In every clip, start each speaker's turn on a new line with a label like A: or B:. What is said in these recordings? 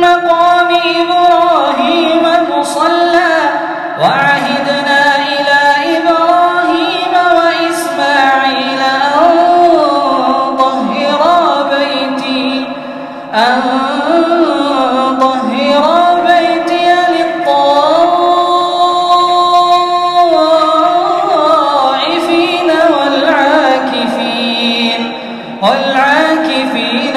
A: مقام إبراهيم مصلى وعهدنا أن طهر بيتي للطائفين والعاكفين والعاكفين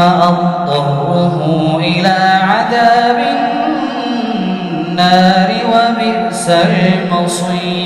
A: أضطره إلى عذاب النار وبئس المصير.